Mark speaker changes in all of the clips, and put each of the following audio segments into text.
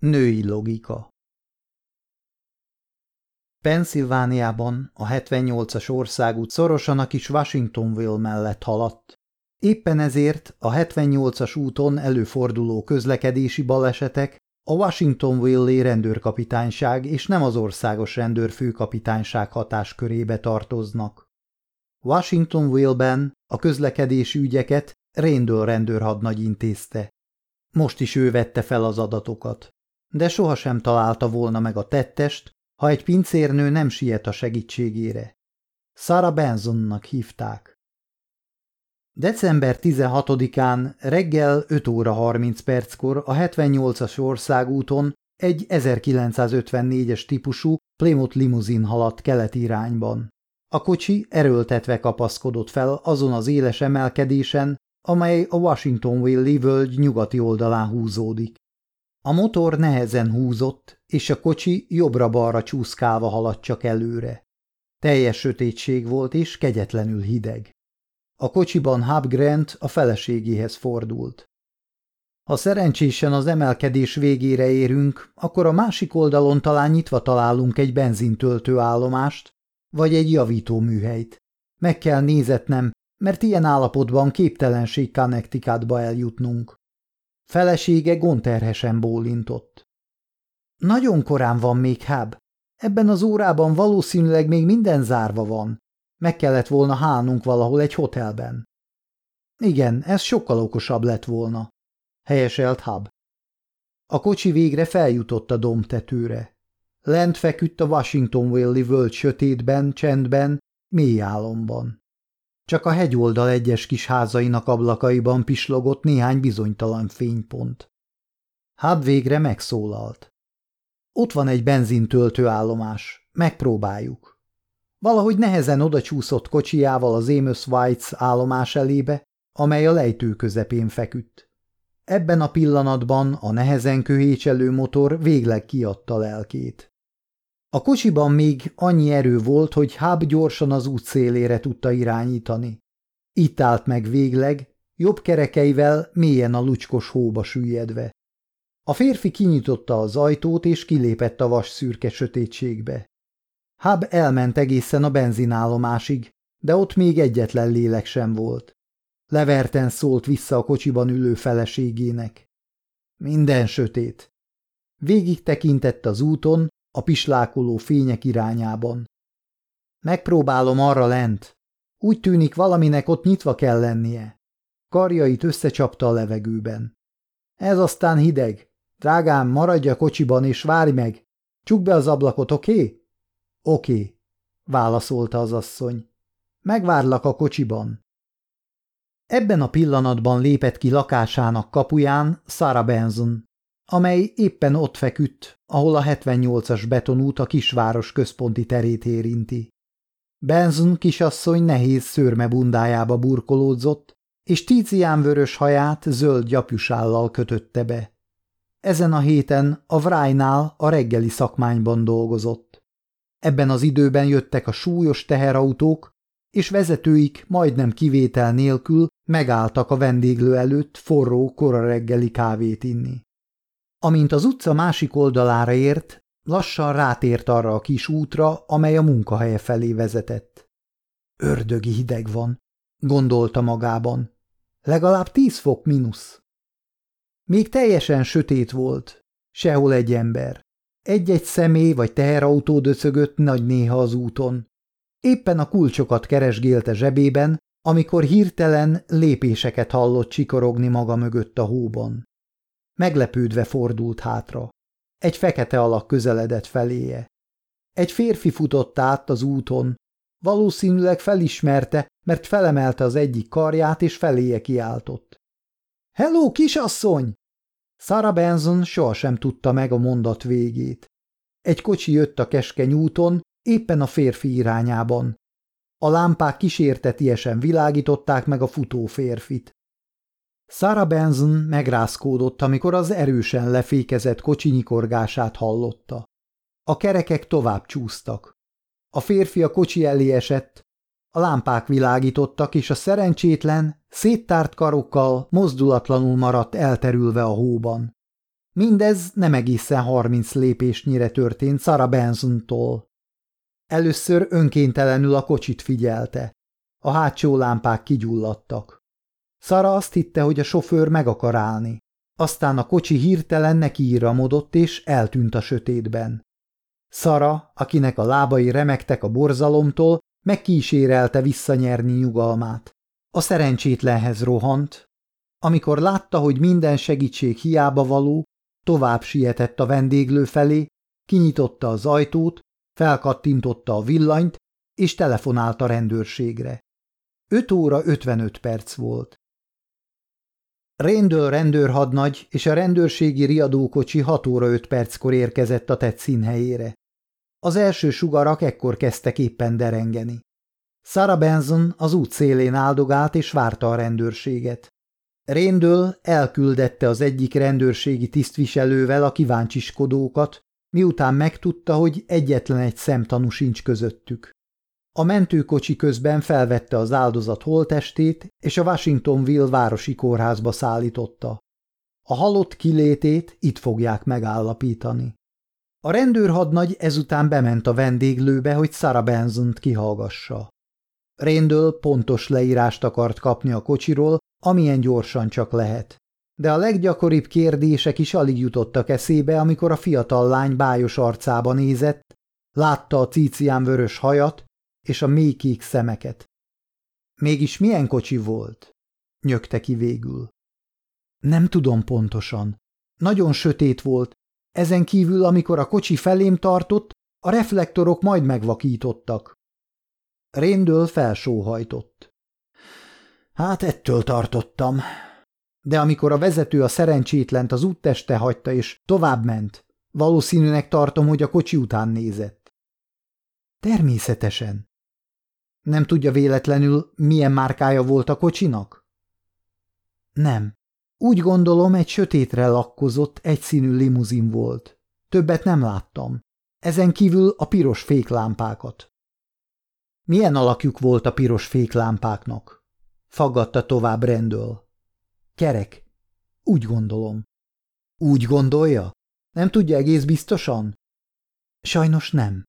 Speaker 1: Női logika Pennsylvániában a 78-as országút szorosan a kis Washingtonville mellett haladt. Éppen ezért a 78-as úton előforduló közlekedési balesetek a Washingtonville rendőrkapitányság és nem az országos rendőrfőkapitányság hatáskörébe tartoznak. Washingtonville-ben a közlekedési ügyeket Randall rendőrhadnagy intézte. Most is ő vette fel az adatokat, de sohasem találta volna meg a tettest, ha egy pincérnő nem siet a segítségére. Sarah Bensonnak hívták. December 16-án reggel 5 óra 30 perckor a 78-as országúton egy 1954-es típusú Plymouth limuzin haladt keleti irányban. A kocsi erőltetve kapaszkodott fel azon az éles emelkedésen, amely a Washingtonville völgy nyugati oldalán húzódik. A motor nehezen húzott, és a kocsi jobbra-balra csúszkálva haladt csak előre. Teljes sötétség volt és kegyetlenül hideg. A kocsiban Hub Grant a feleségéhez fordult. Ha szerencsésen az emelkedés végére érünk, akkor a másik oldalon talán nyitva találunk egy benzintöltő állomást, vagy egy javító műhelyt. Meg kell nézetnem, mert ilyen állapotban képtelenség Connecticutba eljutnunk. Felesége gonterhesen bólintott. Nagyon korán van még, Hub. Ebben az órában valószínűleg még minden zárva van. Meg kellett volna hálnunk valahol egy hotelben. Igen, ez sokkal okosabb lett volna, helyeselt Hub. A kocsi végre feljutott a domtetőre. Lent feküdt a Washingtonville-i völgy sötétben, csendben, mély álomban. Csak a hegyoldal egyes kis házainak ablakaiban pislogott néhány bizonytalan fénypont. Hub végre megszólalt. Ott van egy benzintöltő állomás. Megpróbáljuk. Valahogy nehezen odacsúszott kocsijával az Amos Whites állomás elébe, amely a lejtő közepén feküdt. Ebben a pillanatban a nehezen köhécselő motor végleg kiadta lelkét. A kocsiban még annyi erő volt, hogy Hub gyorsan az út szélére tudta irányítani. Itt állt meg végleg, jobb kerekeivel mélyen a lucskos hóba süllyedve. A férfi kinyitotta az ajtót, és kilépett a vas szürke sötétségbe. Hub elment egészen a benzinállomásig, de ott még egyetlen lélek sem volt. Leverten szólt vissza a kocsiban ülő feleségének. Minden sötét. Végig tekintett az úton, a pislákoló fények irányában. Megpróbálom arra lent. Úgy tűnik valaminek ott nyitva kell lennie. Karjait összecsapta a levegőben. Ez aztán hideg. Drágám, maradj a kocsiban és várj meg. Csuk be az ablakot, oké? Okay? Oké, okay, válaszolta az asszony. Megvárlak a kocsiban. Ebben a pillanatban lépett ki lakásának kapuján Sarah Benson, amely éppen ott feküdt, ahol a 78-as betonút a kisváros központi terét érinti. Benson kisasszony nehéz szőrme bundájába burkolódzott, és tícián vörös haját zöld gyapjusállal kötötte be. Ezen a héten a Vrájnál a reggeli szakmányban dolgozott. Ebben az időben jöttek a súlyos teherautók, és vezetőik majdnem kivétel nélkül megálltak a vendéglő előtt forró kora reggeli kávét inni. Amint az utca másik oldalára ért, lassan rátért arra a kis útra, amely a munkahelye felé vezetett. Ördögi hideg van, gondolta magában. Legalább tíz fok mínusz. Még teljesen sötét volt, sehol egy ember. Egy-egy személy vagy teherautó döcögött nagy néha az úton. Éppen a kulcsokat keresgélte zsebében, amikor hirtelen lépéseket hallott csikorogni maga mögött a hóban. Meglepődve fordult hátra. Egy fekete alak közeledett feléje. Egy férfi futott át az úton. Valószínűleg felismerte, mert felemelte az egyik karját, és feléje kiáltott. – Hello, kisasszony! Sarah Benson sohasem tudta meg a mondat végét. Egy kocsi jött a keskeny úton, éppen a férfi irányában. A lámpák kísértetiesen világították meg a futó férfit. Sarah Benson megrázkódott, amikor az erősen lefékezett kocsi nyikorgását hallotta. A kerekek tovább csúsztak. A férfi a kocsi elé esett, a lámpák világítottak, és a szerencsétlen, széttárt karokkal mozdulatlanul maradt elterülve a hóban. Mindez nem egészen harminc lépésnyire történt Sarah Bensontól. Először önkéntelenül a kocsit figyelte. A hátsó lámpák kigyulladtak. Szara azt hitte, hogy a sofőr meg akar állni. Aztán a kocsi hirtelen nekiíramodott és eltűnt a sötétben. Szara, akinek a lábai remektek a borzalomtól, megkísérelte visszanyerni nyugalmát. A szerencsétlenhez rohant. Amikor látta, hogy minden segítség hiába való, tovább sietett a vendéglő felé, kinyitotta az ajtót, felkattintotta a villanyt, és telefonált a rendőrségre. 5 óra 55 perc volt. Réndől rendőrhadnagy és a rendőrségi riadókocsi 6 óra 5 perckor érkezett a tett színhelyére. Az első sugarak ekkor kezdtek éppen derengeni. Sarah Benson az út szélén áldogált és várta a rendőrséget. Réndől elküldette az egyik rendőrségi tisztviselővel a kíváncsiskodókat, miután megtudta, hogy egyetlen egy szemtanú sincs közöttük. A mentőkocsi közben felvette az áldozat holtestét, és a Washingtonville városi kórházba szállította. A halott kilétét itt fogják megállapítani. A rendőrhadnagy ezután bement a vendéglőbe, hogy Sarah Benzont kihallgassa. Réndől pontos leírást akart kapni a kocsiról, amilyen gyorsan csak lehet. De a leggyakoribb kérdések is alig jutottak eszébe, amikor a fiatal lány bájos arcába nézett, látta a cícián vörös hajat és a mélykék szemeket. Mégis milyen kocsi volt? Nyögte ki végül. Nem tudom pontosan. Nagyon sötét volt, ezen kívül, amikor a kocsi felém tartott, a reflektorok majd megvakítottak. Réndől felsóhajtott. Hát ettől tartottam. De amikor a vezető a szerencsétlent az útteste hagyta és tovább ment, valószínűnek tartom, hogy a kocsi után nézett. Természetesen. Nem tudja véletlenül, milyen márkája volt a kocsinak? Nem. Úgy gondolom, egy sötétre lakkozott, egyszínű limuzin volt. Többet nem láttam. Ezen kívül a piros féklámpákat. Milyen alakjuk volt a piros féklámpáknak? Faggatta tovább rendől. Kerek. Úgy gondolom. Úgy gondolja? Nem tudja egész biztosan? Sajnos nem.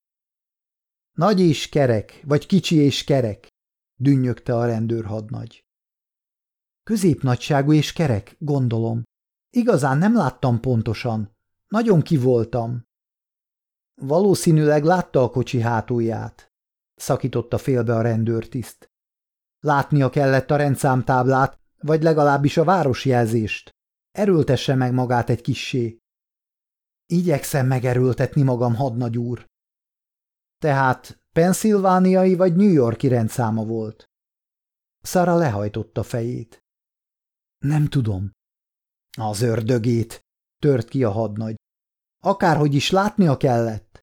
Speaker 1: Nagy és kerek, vagy kicsi és kerek, dünnyögte a rendőrhadnagy. Középnagyságú és kerek, gondolom. Igazán nem láttam pontosan. Nagyon kivoltam. Valószínűleg látta a kocsi hátulját, szakította félbe a rendőrtiszt. Látnia kellett a rendszámtáblát, vagy legalábbis a városjelzést. Erőltesse meg magát egy kissé. Igyekszem megerőltetni magam, hadnagy úr. Tehát penszilvániai vagy New Yorki rendszáma volt. Szara lehajtotta fejét. Nem tudom. Az ördögét, tört ki a hadnagy. Akárhogy is látnia kellett.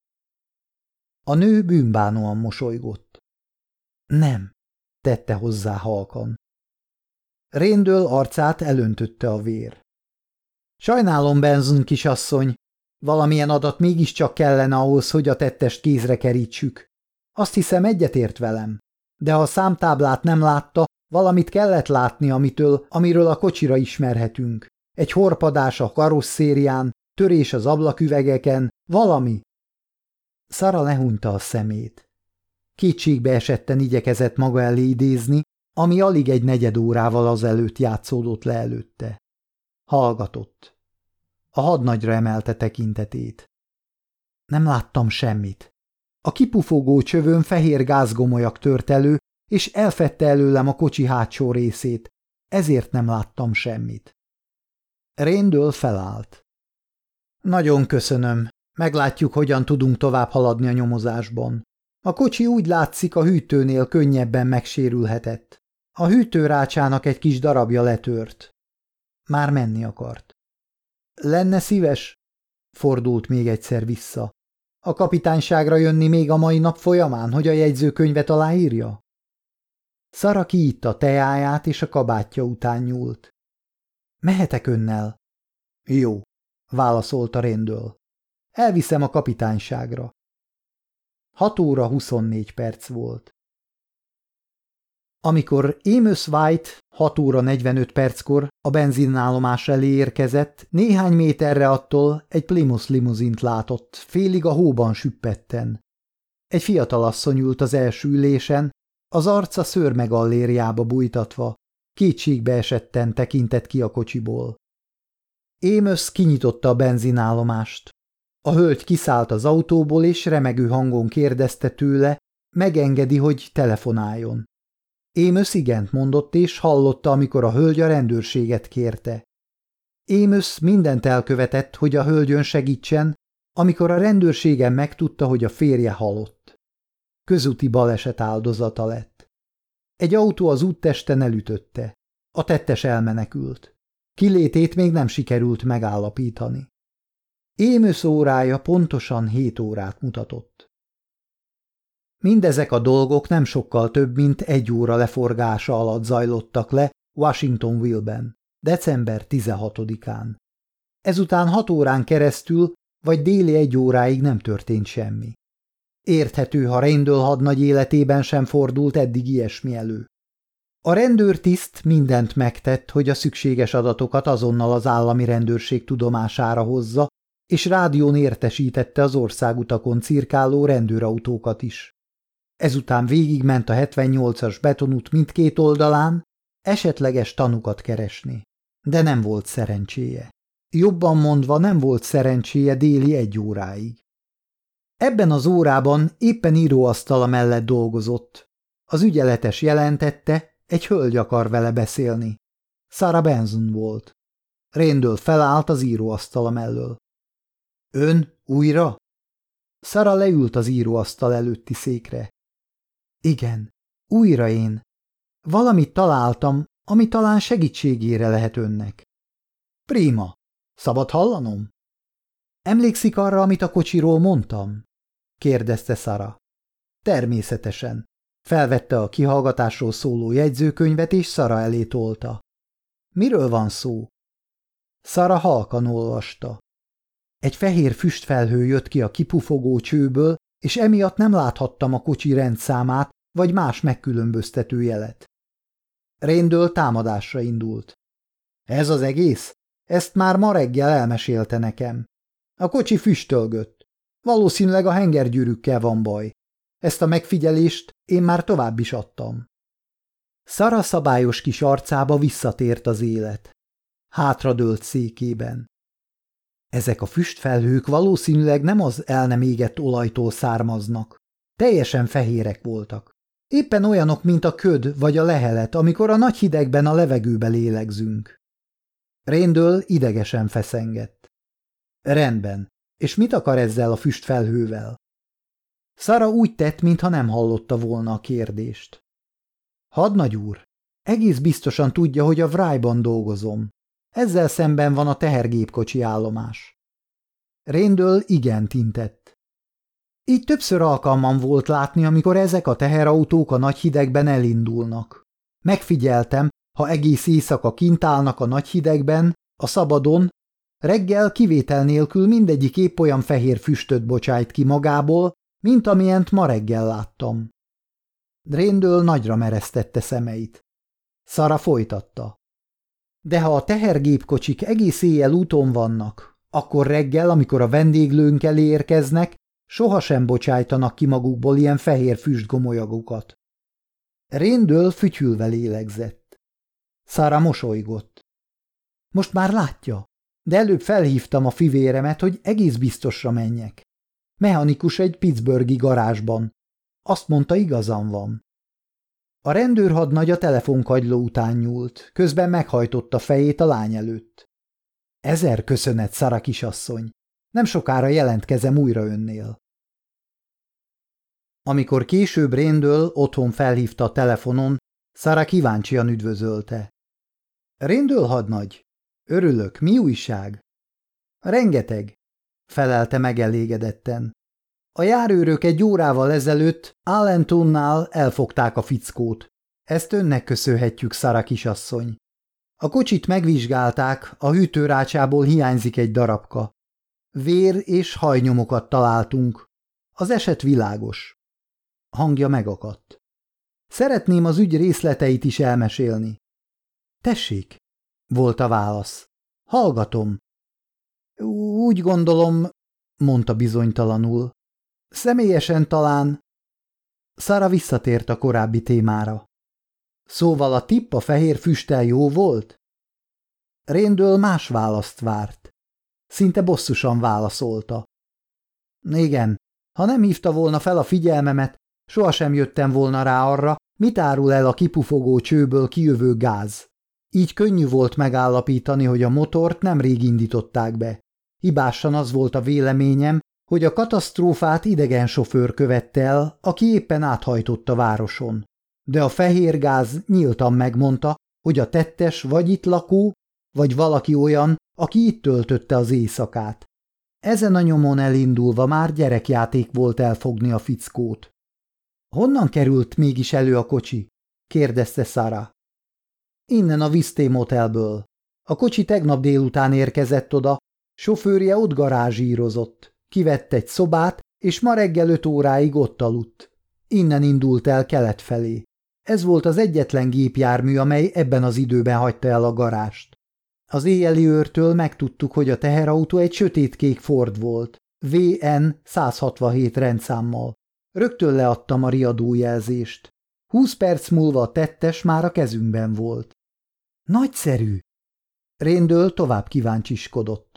Speaker 1: A nő bűnbánóan mosolygott. Nem, tette hozzá halkan. Réndől arcát elöntötte a vér. Sajnálom, Benzon kisasszony, valamilyen adat mégiscsak kellene ahhoz, hogy a tettest kézre kerítsük. Azt hiszem egyetért velem. De ha a számtáblát nem látta, Valamit kellett látni, amitől, amiről a kocsira ismerhetünk. Egy horpadás a karosszérián, törés az ablaküvegeken, valami. Szara lehunta a szemét. Kétségbe esetten igyekezett maga elé idézni, ami alig egy negyed órával azelőtt játszódott le előtte. Hallgatott. A hadnagyra emelte tekintetét. Nem láttam semmit. A kipufogó csövön fehér gázgomolyak tört elő, és elfette előlem a kocsi hátsó részét, ezért nem láttam semmit. Réndől felállt. Nagyon köszönöm, meglátjuk, hogyan tudunk tovább haladni a nyomozásban. A kocsi úgy látszik a hűtőnél könnyebben megsérülhetett. A hűtőrácsának egy kis darabja letört. Már menni akart. Lenne szíves? Fordult még egyszer vissza. A kapitányságra jönni még a mai nap folyamán, hogy a jegyzőkönyvet aláírja? Szara kiitta teáját, és a kabátja után nyúlt. Mehetek önnel? Jó, válaszolta rendől. Elviszem a kapitányságra. Hat óra huszonnégy perc volt. Amikor Amos White 6 óra 45 perckor a benzinállomás elé érkezett, néhány méterre attól egy Plymouth limuzint látott, félig a hóban süppetten. Egy fiatal asszony ült az első ülésen, az arca szőrmegallériába bújtatva, kétségbe esetten tekintett ki a kocsiból. Émösz kinyitotta a benzinállomást. A hölgy kiszállt az autóból, és remegő hangon kérdezte tőle, megengedi, hogy telefonáljon. Émösz igent mondott, és hallotta, amikor a hölgy a rendőrséget kérte. Émösz mindent elkövetett, hogy a hölgyön segítsen, amikor a rendőrségen megtudta, hogy a férje halott. Közúti baleset áldozata lett. Egy autó az úttesten elütötte. A tettes elmenekült. Kilétét még nem sikerült megállapítani. Émösz órája pontosan hét órát mutatott. Mindezek a dolgok nem sokkal több, mint egy óra leforgása alatt zajlottak le Washingtonville-ben, december 16-án. Ezután hat órán keresztül, vagy déli egy óráig nem történt semmi. Érthető, ha Reindől hadnagy életében sem fordult eddig ilyesmi elő. A rendőrtiszt mindent megtett, hogy a szükséges adatokat azonnal az állami rendőrség tudomására hozza, és rádión értesítette az országutakon cirkáló rendőrautókat is. Ezután végigment a 78-as betonút mindkét oldalán, esetleges tanukat keresni. De nem volt szerencséje. Jobban mondva nem volt szerencséje déli egy óráig. Ebben az órában éppen íróasztala mellett dolgozott. Az ügyeletes jelentette, egy hölgy akar vele beszélni. Sarah Benson volt. Réndől felállt az íróasztala mellől. Ön újra? Sara leült az íróasztal előtti székre. Igen, újra én. Valamit találtam, ami talán segítségére lehet önnek. Prima. Szabad hallanom? Emlékszik arra, amit a kocsiról mondtam? kérdezte Sara. Természetesen. Felvette a kihallgatásról szóló jegyzőkönyvet, és Szara elé tolta. Miről van szó? Szara halkan olvasta. Egy fehér füstfelhő jött ki a kipufogó csőből, és emiatt nem láthattam a kocsi rendszámát, vagy más megkülönböztető jelet. Réndől támadásra indult. Ez az egész? Ezt már ma reggel elmesélte nekem. A kocsi füstölgött. Valószínűleg a hengergyűrűkkel van baj. Ezt a megfigyelést én már tovább is adtam. Szara szabályos kis arcába visszatért az élet. Hátradőlt székében. Ezek a füstfelhők valószínűleg nem az el nem égett olajtól származnak. Teljesen fehérek voltak. Éppen olyanok, mint a köd vagy a lehelet, amikor a nagy hidegben a levegőbe lélegzünk. Réndől idegesen feszengett. Rendben. És mit akar ezzel a füstfelhővel? Szara úgy tett, mintha nem hallotta volna a kérdést. Hadnagy úr, egész biztosan tudja, hogy a Vrájban dolgozom. Ezzel szemben van a tehergépkocsi állomás. Réndől igen intett. Így többször alkalmam volt látni, amikor ezek a teherautók a nagy hidegben elindulnak. Megfigyeltem, ha egész éjszaka kint állnak a nagy hidegben, a szabadon, reggel kivétel nélkül mindegyik épp olyan fehér füstöt bocsájt ki magából, mint amilyent ma reggel láttam. Dréndől nagyra meresztette szemeit. Szara folytatta. De ha a tehergépkocsik egész éjjel úton vannak, akkor reggel, amikor a vendéglőnk elé érkeznek, sohasem bocsájtanak ki magukból ilyen fehér füstgomolyagokat. Réndől fütyülve lélegzett. Szára mosolygott. Most már látja, de előbb felhívtam a fivéremet, hogy egész biztosra menjek. Mechanikus egy Pittsburghi garázsban. Azt mondta, igazam van. A rendőrhadnagy a telefonkagyló után nyúlt, közben meghajtotta fejét a lány előtt. Ezer köszönet, Szara kisasszony. Nem sokára jelentkezem újra önnél. Amikor később Réndől otthon felhívta a telefonon, Szara kíváncsian üdvözölte. Réndől hadnagy? Örülök, mi újság? Rengeteg, felelte megelégedetten. A járőrök egy órával ezelőtt Allentonnál elfogták a fickót. Ezt önnek köszönhetjük, Szara kisasszony. A kocsit megvizsgálták, a hűtőrácsából hiányzik egy darabka. Vér és hajnyomokat találtunk. Az eset világos. Hangja megakadt. Szeretném az ügy részleteit is elmesélni. Tessék, volt a válasz. Hallgatom. Úgy gondolom, mondta bizonytalanul. Személyesen talán... Szara visszatért a korábbi témára. Szóval a tipp a fehér füstel jó volt? Réndől más választ várt. Szinte bosszusan válaszolta. Igen, ha nem hívta volna fel a figyelmemet, sohasem jöttem volna rá arra, mit árul el a kipufogó csőből kijövő gáz. Így könnyű volt megállapítani, hogy a motort nemrég indították be. Hibásan az volt a véleményem, hogy a katasztrófát idegen sofőr követte el, aki éppen áthajtott a városon. De a fehér gáz nyíltan megmondta, hogy a tettes vagy itt lakó, vagy valaki olyan, aki itt töltötte az éjszakát. Ezen a nyomon elindulva már gyerekjáték volt elfogni a fickót. Honnan került mégis elő a kocsi? kérdezte Sara. Innen a Viszté motelből. A kocsi tegnap délután érkezett oda, sofőrje ott garázsírozott. Kivett egy szobát, és ma reggel öt óráig ott aludt. Innen indult el kelet felé. Ez volt az egyetlen gépjármű, amely ebben az időben hagyta el a garást. Az éjjeli őrtől megtudtuk, hogy a teherautó egy sötétkék Ford volt, VN 167 rendszámmal. Rögtön leadtam a riadójelzést. Húsz perc múlva a tettes már a kezünkben volt. Nagyszerű! Réndől tovább kíváncsiskodott.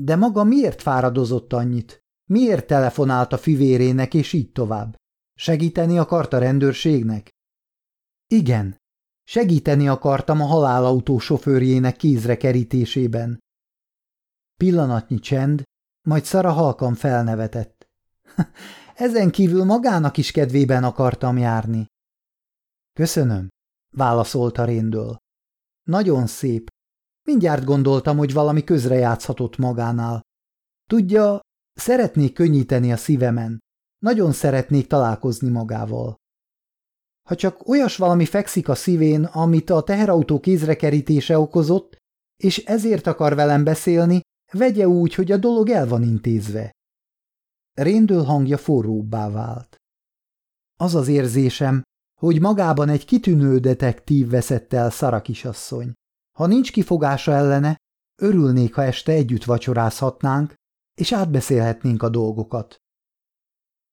Speaker 1: De maga miért fáradozott annyit? Miért telefonált a fivérének, és így tovább? Segíteni akart a rendőrségnek? Igen, segíteni akartam a halálautó sofőrjének kézre kerítésében. Pillanatnyi csend, majd Szara halkan felnevetett. Ezen kívül magának is kedvében akartam járni. Köszönöm, válaszolta Réndől. Nagyon szép. Mindjárt gondoltam, hogy valami közrejátszhatott magánál. Tudja, szeretnék könnyíteni a szívemen. Nagyon szeretnék találkozni magával. Ha csak olyas valami fekszik a szívén, amit a teherautó kézrekerítése okozott, és ezért akar velem beszélni, vegye úgy, hogy a dolog el van intézve. Réndől hangja forróbbá vált. Az az érzésem, hogy magában egy kitűnő detektív veszett el Szara kisasszony. Ha nincs kifogása ellene, örülnék, ha este együtt vacsorázhatnánk, és átbeszélhetnénk a dolgokat.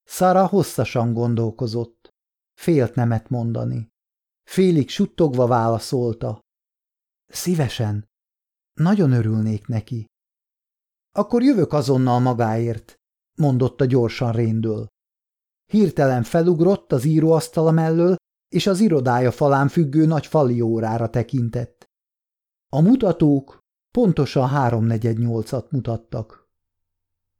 Speaker 1: Szara hosszasan gondolkozott. Félt nemet mondani. Félig suttogva válaszolta. Szívesen. Nagyon örülnék neki. Akkor jövök azonnal magáért, mondotta gyorsan Réndől. Hirtelen felugrott az íróasztala mellől, és az irodája falán függő nagy fali órára tekintett. A mutatók pontosan háromnegyed nyolcat mutattak.